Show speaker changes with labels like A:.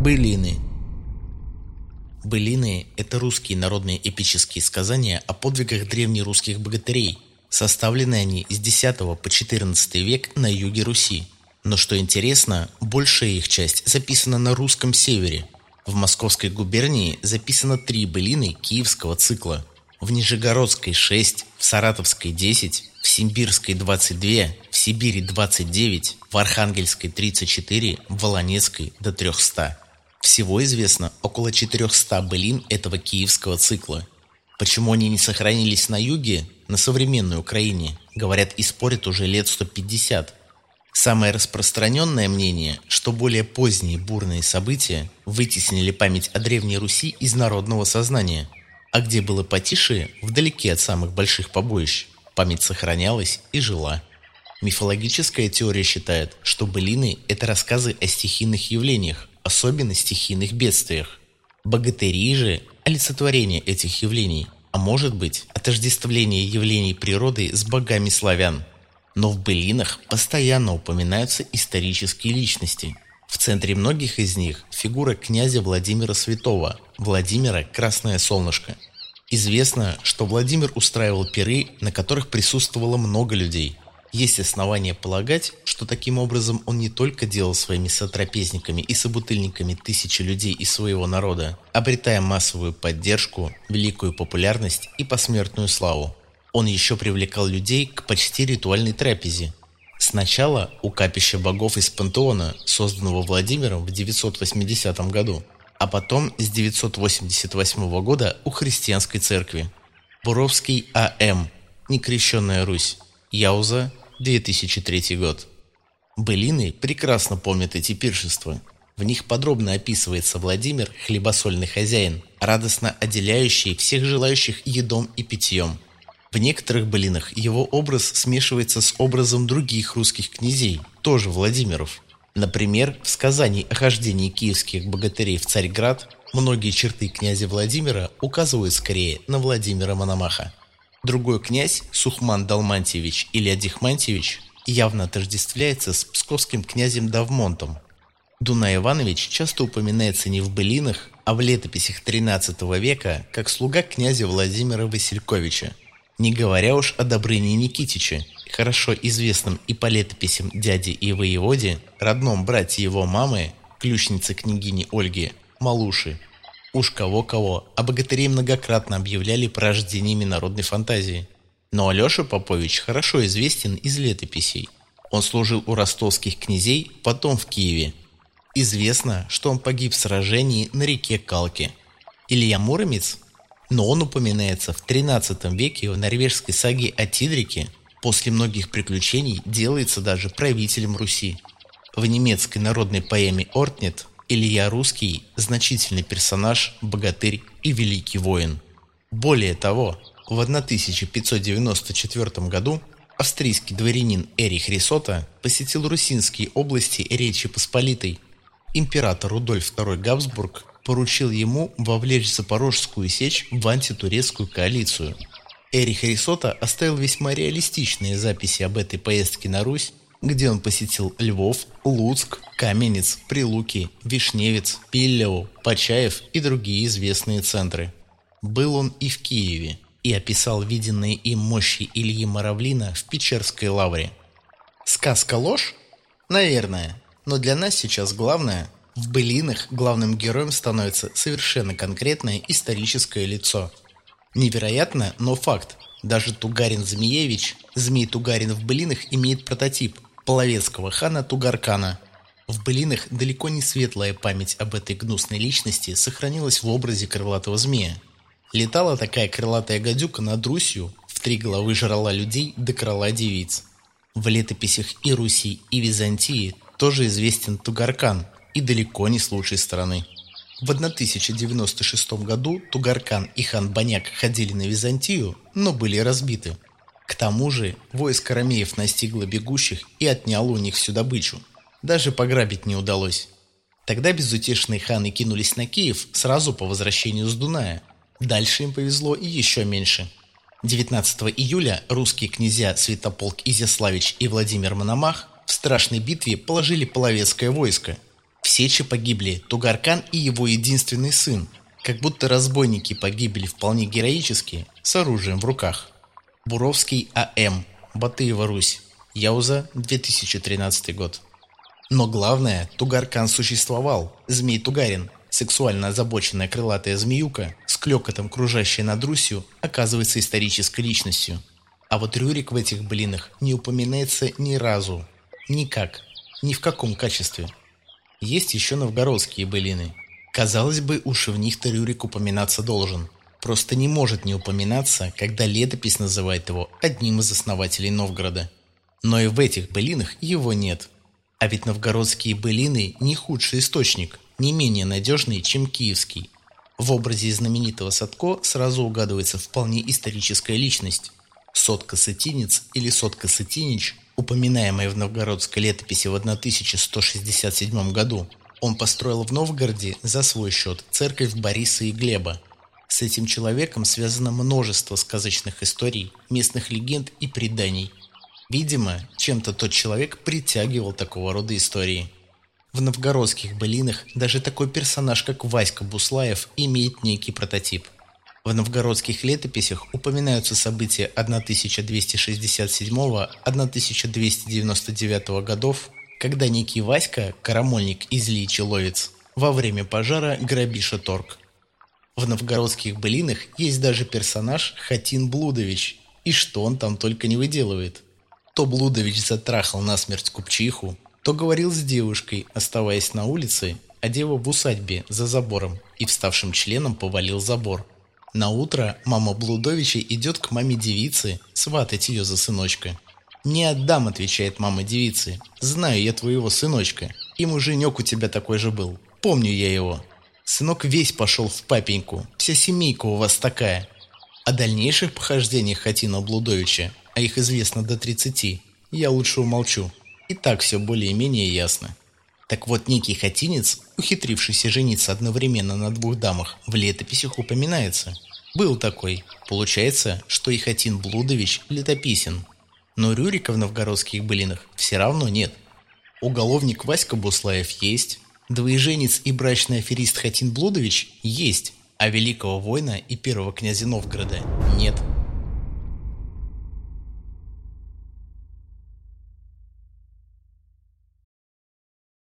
A: Былины Былины – это русские народные эпические сказания о подвигах древнерусских богатырей. Составлены они с X по XIV век на юге Руси. Но что интересно, большая их часть записана на русском севере. В Московской губернии записано три былины киевского цикла. В Нижегородской – 6, в Саратовской – 10, в Симбирской 22, в Сибири 29, в Архангельской 34, в Волонецкой до 300. Всего известно около 400 былин этого киевского цикла. Почему они не сохранились на юге, на современной Украине, говорят и спорят уже лет 150. Самое распространенное мнение, что более поздние бурные события вытеснили память о Древней Руси из народного сознания, а где было потише, вдалеке от самых больших побоищ, память сохранялась и жила. Мифологическая теория считает, что былины – это рассказы о стихийных явлениях, особенно стихийных бедствиях. Богатыри же – олицетворение этих явлений, а может быть – отождествление явлений природы с богами славян. Но в былинах постоянно упоминаются исторические личности. В центре многих из них фигура князя Владимира Святого, Владимира Красное Солнышко. Известно, что Владимир устраивал пиры, на которых присутствовало много людей – есть основания полагать, что таким образом он не только делал своими сотрапезниками и собутыльниками тысячи людей из своего народа, обретая массовую поддержку, великую популярность и посмертную славу. Он еще привлекал людей к почти ритуальной трапезе. Сначала у капища богов из пантеона, созданного Владимиром в 980 году, а потом с 988 года у христианской церкви. Буровский А.М. Некрещенная Русь. Яуза, 2003 год. Былины прекрасно помнят эти пиршества. В них подробно описывается Владимир, хлебосольный хозяин, радостно отделяющий всех желающих едом и питьем. В некоторых былинах его образ смешивается с образом других русских князей, тоже Владимиров. Например, в сказании о хождении киевских богатырей в Царьград многие черты князя Владимира указывают скорее на Владимира Мономаха. Другой князь, Сухман Далмантьевич или Адихмантьевич, явно отождествляется с псковским князем Давмонтом. Дунай Иванович часто упоминается не в былинах, а в летописях XIII века как слуга князя Владимира Васильковича, не говоря уж о Добрыне Никитиче, хорошо известном и по летописям дяди и воеводе, родном брате его мамы, ключницы княгини Ольги, Малуши, Уж кого-кого, а богатырей многократно объявляли порождениями народной фантазии. Но Алеша Попович хорошо известен из летописей. Он служил у ростовских князей, потом в Киеве. Известно, что он погиб в сражении на реке Калки. Илья Муромец? Но он упоминается в XIII веке в норвежской саге о Тидрике. После многих приключений делается даже правителем Руси. В немецкой народной поэме «Ортнет» Илья Русский – значительный персонаж, богатырь и великий воин. Более того, в 1594 году австрийский дворянин Эрих Рисота посетил Русинские области Речи Посполитой. Император Рудольф II Габсбург поручил ему вовлечь Запорожскую сечь в антитурецкую коалицию. Эрих Рисота оставил весьма реалистичные записи об этой поездке на Русь где он посетил Львов, Луцк, Каменец, Прилуки, Вишневец, Пиллево, Почаев и другие известные центры. Был он и в Киеве, и описал виденные им мощи Ильи Моровлина в Печерской лавре. Сказка ложь? Наверное. Но для нас сейчас главное – в былинах главным героем становится совершенно конкретное историческое лицо. Невероятно, но факт. Даже Тугарин Змеевич, Змей Тугарин в былинах имеет прототип – половецкого хана Тугаркана. В былинах далеко не светлая память об этой гнусной личности сохранилась в образе крылатого змея. Летала такая крылатая гадюка над Русью, в три головы жрала людей да крала девиц. В летописях и Руси, и Византии тоже известен Тугаркан, и далеко не с лучшей стороны. В 1096 году Тугаркан и хан Баняк ходили на Византию, но были разбиты – тому же войско ромеев настигло бегущих и отняло у них всю добычу. Даже пограбить не удалось. Тогда безутешные ханы кинулись на Киев сразу по возвращению с Дуная. Дальше им повезло и еще меньше. 19 июля русские князья Святополк Изяславич и Владимир Мономах в страшной битве положили половецкое войско. Все сече погибли Тугаркан и его единственный сын, как будто разбойники погибли вполне героически, с оружием в руках. Буровский А.М. Батыева Русь. Яуза, 2013 год. Но главное, Тугаркан существовал, змей Тугарин, сексуально озабоченная крылатая змеюка, с клёкотом кружащая над Русью, оказывается исторической личностью. А вот Рюрик в этих блинах не упоминается ни разу. Никак. Ни в каком качестве. Есть еще новгородские былины. Казалось бы, уж в них-то Рюрик упоминаться должен. Просто не может не упоминаться, когда летопись называет его одним из основателей Новгорода. Но и в этих былинах его нет. А ведь новгородские былины не худший источник, не менее надежный, чем киевский. В образе знаменитого Садко сразу угадывается вполне историческая личность. Сотка-сытинец или Сотка-сытинич, упоминаемый в новгородской летописи в 1167 году, он построил в Новгороде за свой счет церковь Бориса и Глеба. С этим человеком связано множество сказочных историй, местных легенд и преданий – Видимо, чем-то тот человек притягивал такого рода истории. В новгородских былинах даже такой персонаж, как Васька Буслаев, имеет некий прототип. В новгородских летописях упоминаются события 1297-1299 годов, когда некий Васька, карамольник из Личеловец, во время пожара грабиша торг. В новгородских былинах есть даже персонаж Хатин Блудович, и что он там только не выделывает – то Блудович затрахал насмерть купчиху, то говорил с девушкой, оставаясь на улице, а дева в усадьбе за забором и вставшим членом повалил забор. На утро мама Блудовича идет к маме девицы сватать ее за сыночка. «Не отдам», — отвечает мама девицы. «Знаю я твоего сыночка. И муженек у тебя такой же был. Помню я его. Сынок весь пошел в папеньку. Вся семейка у вас такая». О дальнейших похождениях Хатина Блудовича а их известно до 30, я лучше умолчу. И так все более-менее ясно. Так вот, некий хатинец, ухитрившийся жениться одновременно на двух дамах, в летописях упоминается. Был такой. Получается, что и Хатин Блудович летописен. Но Рюрика в новгородских былинах все равно нет. Уголовник Васька Буслаев есть, двоеженец и брачный аферист Хатин Блудович есть, а великого воина и первого князя Новгорода нет.